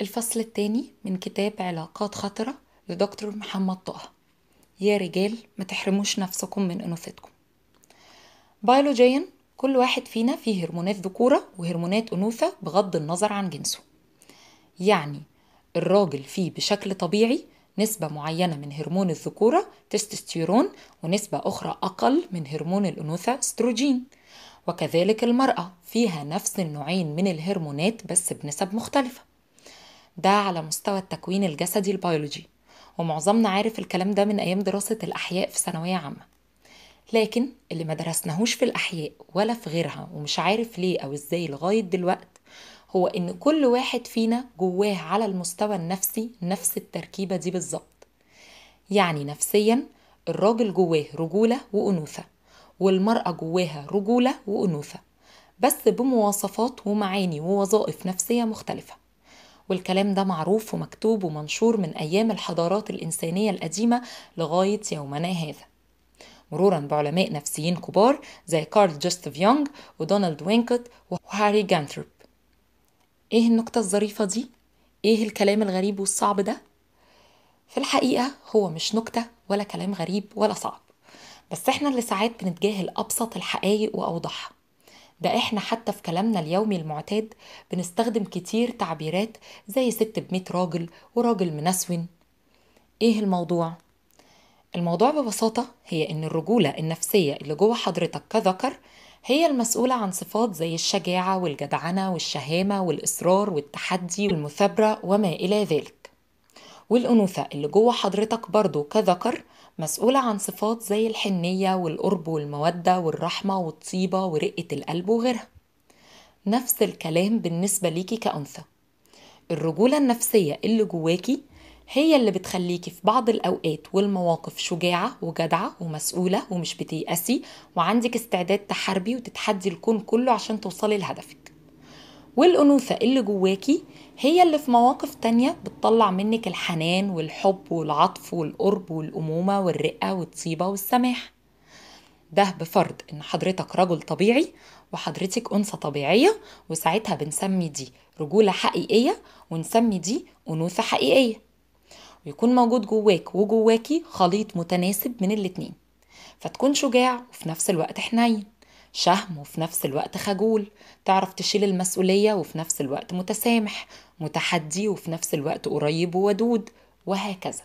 الفصل الثاني من كتاب علاقات خطرة لدكتور محمد طه. يا رجال ما تحرموش نفسكم من أنوثتكم بيولوجيا كل واحد فينا فيه هرمونات ذكورة وهرمونات أنوثة بغض النظر عن جنسه. يعني الراجل فيه بشكل طبيعي نسبة معينة من هرمون الذكورة تستوستيرون ونسبة أخرى أقل من هرمون الأنوثة استروجين وكذلك المرأة فيها نفس النوعين من الهرمونات بس بنسب مختلفة. ده على مستوى التكوين الجسدي البيولوجي ومعظمنا عارف الكلام ده من أيام دراسة الأحياء في ثانوية عامة. لكن اللي ما درسناهوش في الأحياء ولا في غيرها ومش عارف ليه أو إزاي لغاية دلوقت هو إن كل واحد فينا جواه على المستوى النفسي نفس التركيبة دي بالظبط. يعني نفسيا الراجل جواه رجولة وأنوثة والمرأة جواها رجولة وأنوثة بس بمواصفات ومعاني ووظائف نفسية مختلفة. والكلام ده معروف ومكتوب ومنشور من أيام الحضارات الإنسانية القديمة لغاية يومنا هذا مرورا بعلماء نفسيين كبار زي كارل جوستيف يونغ ودونالد وينيكوت وهاري جانتريب إيه النكتة الظريفة دي؟ إيه الكلام الغريب والصعب ده؟ في الحقيقة هو مش نكتة ولا كلام غريب ولا صعب بس إحنا اللي ساعات بنتجاهل أبسط الحقائق وأوضحها ده إحنا حتى في كلامنا اليومي المعتاد بنستخدم كتير تعبيرات زي ست بميت راجل وراجل منسون إيه الموضوع؟ الموضوع ببساطة هي إن الرجولة النفسية اللي جوه حضرتك كذكر هي المسؤولة عن صفات زي الشجاعة والجدعنة والشهامة والإصرار والتحدي والمثابرة وما إلى ذلك والأنوثة اللي جوه حضرتك برضو كذكر مسؤولة عن صفات زي الحنية والقرب والمودة والرحمة والطيبة ورقة القلب وغيرها. نفس الكلام بالنسبة ليكي كأنثى. الرجولة النفسية اللي جواكي هي اللي بتخليكي في بعض الأوقات والمواقف شجاعة وجدعة ومسؤولة ومش بتيأسي وعندك استعداد تحاربي وتتحدي الكون كله عشان توصلي لهدفك. والأنوثة اللي جواكي هي اللي في مواقف تانية بتطلع منك الحنان والحب والعطف والقرب والأمومة والرقة والطيبة والسماح. ده بفرض إن حضرتك رجل طبيعي وحضرتك أنثى طبيعية وساعتها بنسمي دي رجولة حقيقية ونسمي دي أنوثة حقيقية. ويكون موجود جواك وجواكي خليط متناسب من الاتنين. فتكون شجاع وفي نفس الوقت حنين. شهم وفي نفس الوقت خجول. تعرف تشيل المسؤولية وفي نفس الوقت متسامح متحدي وفي نفس الوقت قريب وودود وهكذا.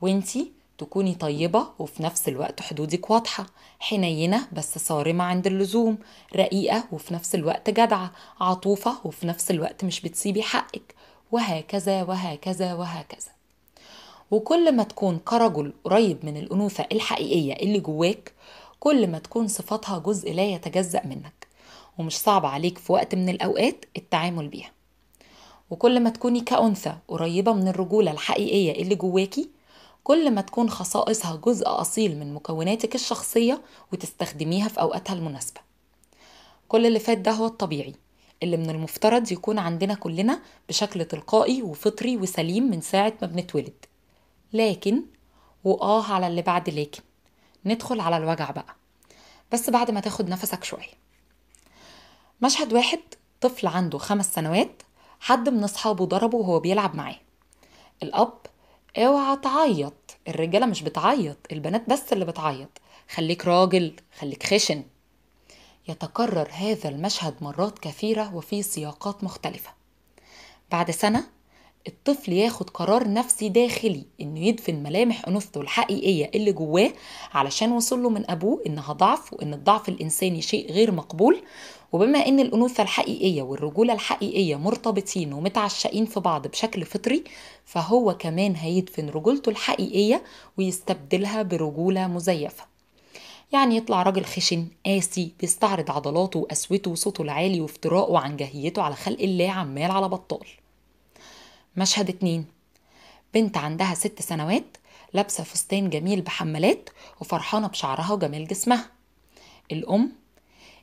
وانتي تكوني طيبة وفي نفس الوقت حدودك واضحة حنينة بس صارمة عند اللزوم رقيقة وفي نفس الوقت جدعة عطوفة وفي نفس الوقت مش بتسيبي حقك. وهكذا وهكذا وهكذا. وكل ما تكون كرجل قريب من الأنوثة الحقيقية اللي جواك كل ما تكون صفاتها جزء لا يتجزأ منك ومش صعب عليك في وقت من الأوقات التعامل بيها. وكل ما تكوني كأنثى قريبة من الرجولة الحقيقية اللي جواكي كل ما تكون خصائصها جزء أصيل من مكوناتك الشخصية وتستخدميها في أوقاتها المناسبة. كل اللي فات ده هو الطبيعي اللي من المفترض يكون عندنا كلنا بشكل تلقائي وفطري وسليم من ساعة ما بنتولد. لكن وآه على اللي بعد لكن. ندخل على الوجع بقى. بس بعد ما تاخد نفسك شوية. مشهد واحد طفل عنده خمس سنوات حد من أصحابه ضربه وهو بيلعب معاه. الأب أوعى تعيط الرجالة مش بتعيط البنات بس اللي بتعيط خليك راجل خليك خشن. يتكرر هذا المشهد مرات كثيرة وفي سياقات مختلفة. بعد سنة الطفل ياخد قرار نفسي داخلي إنه يدفن ملامح أنوثته الحقيقية اللي جواه علشان وصل له من أبوه إنها ضعف وإن الضعف الإنساني شيء غير مقبول. وبما إن الأنوثة الحقيقية والرجولة الحقيقية مرتبطين ومتعشقين في بعض بشكل فطري فهو كمان هيدفن رجولته الحقيقية ويستبدلها برجولة مزيفة. يعني يطلع راجل خشن قاسي بيستعرض عضلاته وقسوته وصوته العالي وافتراءه عن جاهيته على خلق الله عمال على بطال. مشهد اتنين. بنت عندها ست سنوات لابسة فستان جميل بحمالات وفرحانة بشعرها وجمال جسمها. الأم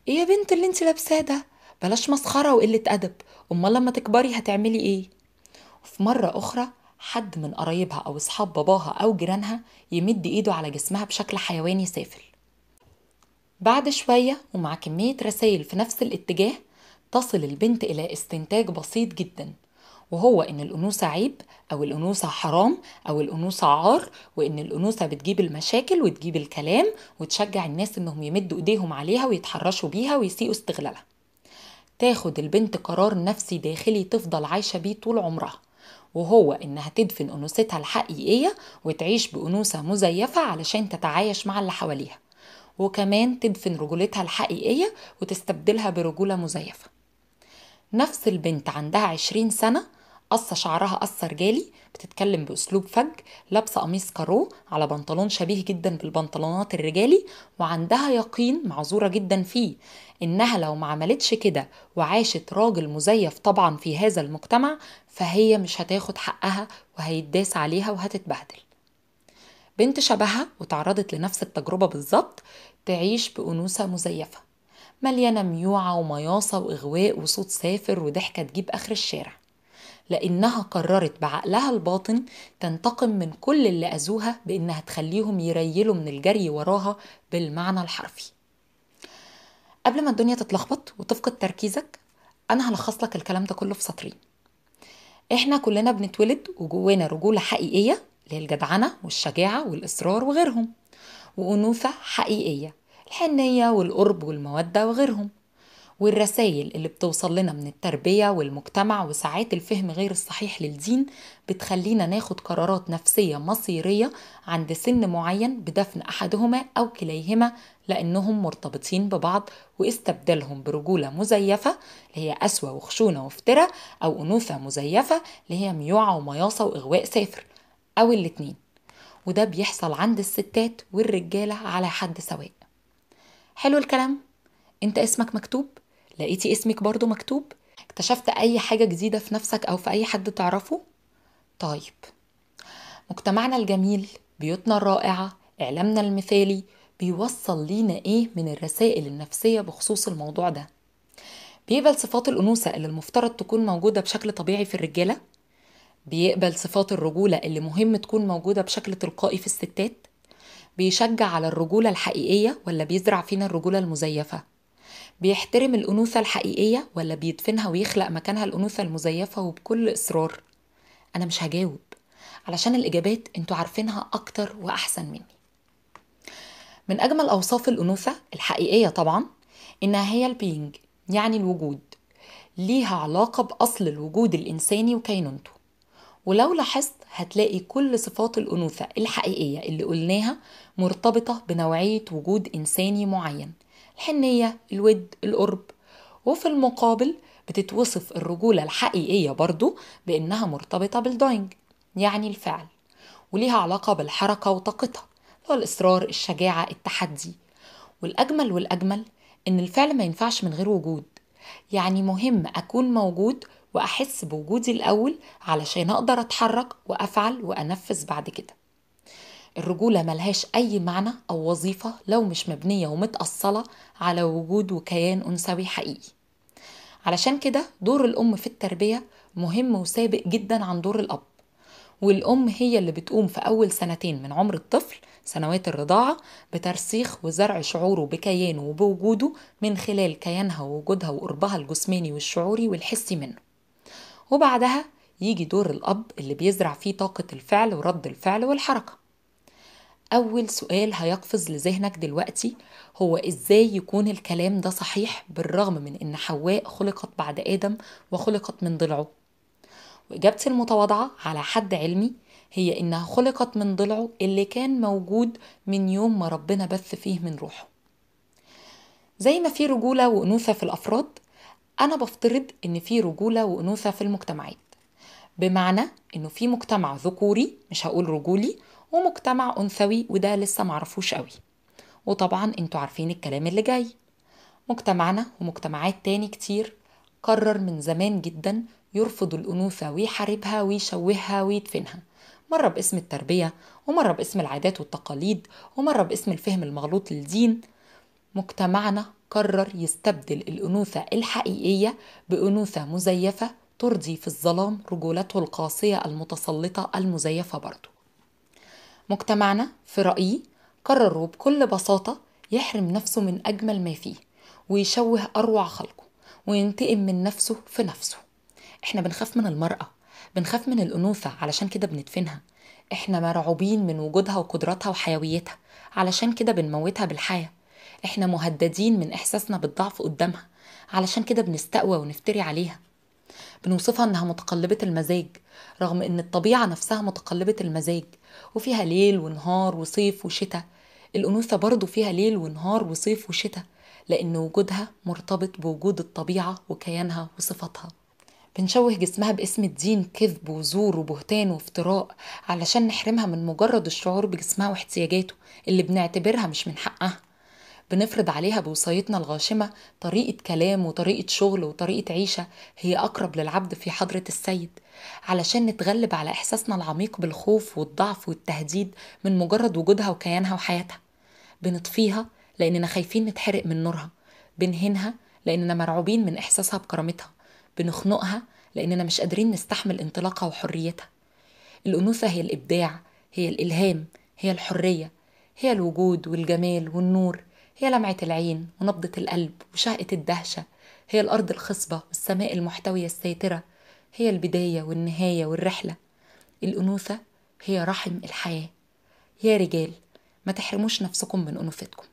إيه يا بنت اللي انت لابساه ده؟ بلاش مسخرة وقلة أدب أمال لما تكبري هتعملي إيه؟ وفي مرة أخرى حد من قرايبها أو أصحاب باباها أو جيرانها يمد إيده على جسمها بشكل حيواني سافل. بعد شوية ومع كمية رسائل في نفس الاتجاه تصل البنت إلى استنتاج بسيط جدا. وهو إن الأنوثة عيب أو الأنوثة حرام أو الأنوثة عار وإن الأنوثة بتجيب المشاكل وتجيب الكلام وتشجع الناس إنهم يمدوا إيديهم عليها ويتحرشوا بيها ويسيئوا استغلالها. تاخد البنت قرار نفسي داخلي تفضل عايشة بيه طول عمرها وهو إنها تدفن أنوثتها الحقيقية وتعيش بأنوثة مزيفة علشان تتعايش مع اللي حواليها وكمان تدفن رجولتها الحقيقية وتستبدلها برجولة مزيفة. نفس البنت عندها عشرين سنة قصة شعرها قصة رجالي بتتكلم بأسلوب فج لابسة قميص كارو على بنطلون شبيه جدا بالبنطلونات الرجالي وعندها يقين معذورة جدا فيه إنها لو ما عملتش كده وعاشت راجل مزيف طبعا في هذا المجتمع فهي مش هتاخد حقها وهيتداس عليها وهتتبهدل. بنت شبهها وتعرضت لنفس التجربة بالظبط تعيش بأنوثة مزيفة مليانة ميوعة ومياصة وإغواء وصوت سافر وضحكة تجيب آخر الشارع. لأنها قررت بعقلها الباطن تنتقم من كل اللي أذوها بإنها تخليهم يريلوا من الجري وراها بالمعنى الحرفي. قبل ما الدنيا تتلخبط وتفقد تركيزك أنا هلخص لك الكلام ده كله في سطرين. إحنا كلنا بنتولد وجوانا رجولة حقيقية الجدعنة والشجاعة والإصرار وغيرهم وأنوثة حقيقية الحنية والقرب والمودة وغيرهم. والرسائل اللي بتوصل لنا من التربية والمجتمع وساعات الفهم غير الصحيح للدين بتخلينا ناخد قرارات نفسية مصيرية عند سن معين بدفن أحدهما أو كليهما لأنهم مرتبطين ببعض واستبدالهم برجولة مزيفة اللي هي أسوة وخشونة وافترة أو أنوثة مزيفة اللي هي ميوعة ومياصة وإغواء سافر أو الاتنين. وده بيحصل عند الستات والرجالة على حد سواء. حلو الكلام؟ انت اسمك مكتوب؟ لقيتي اسمك برضو مكتوب؟ اكتشفت أي حاجة جديدة في نفسك أو في أي حد تعرفه؟ طيب مجتمعنا الجميل بيوتنا الرائعة إعلامنا المثالي بيوصل لينا إيه من الرسائل النفسية بخصوص الموضوع ده؟ بيقبل صفات الأنوثة اللي المفترض تكون موجودة بشكل طبيعي في الرجالة؟ بيقبل صفات الرجولة اللي مهم تكون موجودة بشكل تلقائي في الستات؟ بيشجع على الرجولة الحقيقية ولا بيزرع فينا الرجولة المزيفة؟ بيحترم الأنوثة الحقيقية ولا بيدفنها ويخلق مكانها الأنوثة المزيفة وبكل إصرار؟ أنا مش هجاوب. علشان الإجابات أنتوا عارفينها أكتر وأحسن مني. من أجمل أوصاف الأنوثة الحقيقية طبعا إنها هي ال being يعني الوجود. ليها علاقة بأصل الوجود الإنساني وكينونته. ولو لاحظت هتلاقي كل صفات الأنوثة الحقيقية اللي قلناها مرتبطة بنوعية وجود إنساني معين. الحنية الود القرب. وفي المقابل بتتوصف الرجولة الحقيقية برضو بإنها مرتبطة بال doing يعني الفعل وليها علاقة بالحركة وطاقتها هو الإصرار الشجاعة التحدي. والأجمل والأجمل إن الفعل ما ينفعش من غير وجود يعني مهم أكون موجود وأحس بوجودي الأول علشان أقدر أتحرك وأفعل وأنفذ بعد كده. الرجولة ملهاش أي معنى أو وظيفة لو مش مبنية ومتأصلة على وجود وكيان أنثوي حقيقي. علشان كده دور الأم في التربية مهم وسابق جدا عن دور الأب. والأم هي اللي بتقوم في أول سنتين من عمر الطفل سنوات الرضاعة بترسيخ وزرع شعوره بكيانه وبوجوده من خلال كيانها ووجودها وقربها الجسماني والشعوري والحسي منه. وبعدها يجي دور الأب اللي بيزرع فيه طاقة الفعل ورد الفعل والحركة. أول سؤال هيقفز لذهنك دلوقتي هو إزاي يكون الكلام ده صحيح بالرغم من إن حواء خلقت بعد آدم وخلقت من ضلعه؟ وإجابتي المتواضعة على حد علمي هي إنها خلقت من ضلعه اللي كان موجود من يوم ما ربنا بث فيه من روحه. زي ما في رجولة وأنوثة في الأفراد أنا بفترض إن في رجولة وأنوثة في المجتمعات. بمعنى إنه في مجتمع ذكوري مش هقول رجولي ومجتمع أنثوي وده لسه معرفوش قوي. وطبعا أنتوا عارفين الكلام اللي جاي. مجتمعنا ومجتمعات تاني كتير قرر من زمان جدا يرفض الأنوثة ويحاربها ويشوهها ويدفنها. مرة باسم التربية ومرة باسم العادات والتقاليد ومرة باسم الفهم المغلوط للدين. مجتمعنا قرر يستبدل الأنوثة الحقيقية بأنوثة مزيفة ترضي في الظلام رجولته القاسية المتسلطة المزيفة برضه مجتمعنا في رأيي قرر بكل بساطة يحرم نفسه من أجمل ما فيه ويشوه أروع خلقه وينتقم من نفسه في نفسه. إحنا بنخاف من المرأة بنخاف من الأنوثة علشان كده بندفنها إحنا مرعوبين من وجودها وقدراتها وحيويتها علشان كده بنموتها بالحياة. إحنا مهددين من إحساسنا بالضعف قدامها علشان كده بنستقوى ونفتري عليها. بنوصفها إنها متقلبة المزاج رغم إن الطبيعة نفسها متقلبة المزاج وفيها ليل ونهار وصيف وشتاء. الأنوثة برضو فيها ليل ونهار وصيف وشتاء لأن وجودها مرتبط بوجود الطبيعة وكيانها وصفاتها بنشوه جسمها باسم الدين كذب وزور وبهتان وافتراء علشان نحرمها من مجرد الشعور بجسمها واحتياجاته اللي بنعتبرها مش من حقها. بنفرض عليها بوصايتنا الغاشمة طريقة كلام وطريقة شغل وطريقة عيشة هي أقرب للعبد في حضرة السيد. علشان نتغلب على إحساسنا العميق بالخوف والضعف والتهديد من مجرد وجودها وكيانها وحياتها. بنطفيها لأننا خايفين نتحرق من نورها. بنهنها لأننا مرعوبين من إحساسها بكرامتها. بنخنقها لأننا مش قادرين نستحمل انطلاقها وحريتها. الأنوثة هي الإبداع هي الإلهام هي الحرية هي الوجود والجمال والنور. هي لمعة العين ونبضة القلب وشهقة الدهشة. هي الأرض الخصبة والسماء المحتوية الساترة هي البداية والنهاية والرحلة. الأنوثة هي رحم الحياة. يا رجال ما تحرموش نفسكم من أنوثتكم.